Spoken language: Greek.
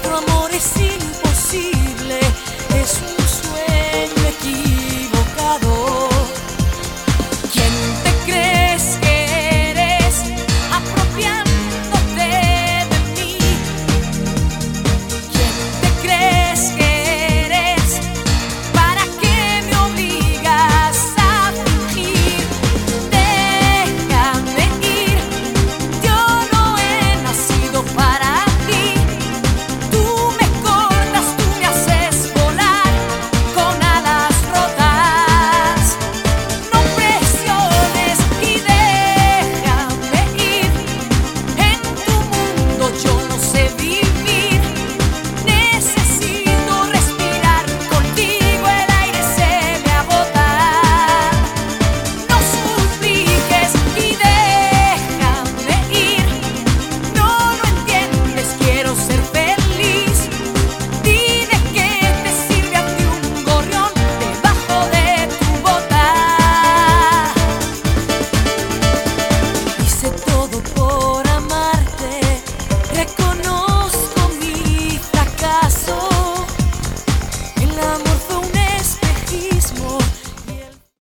άστρα μωρέ πως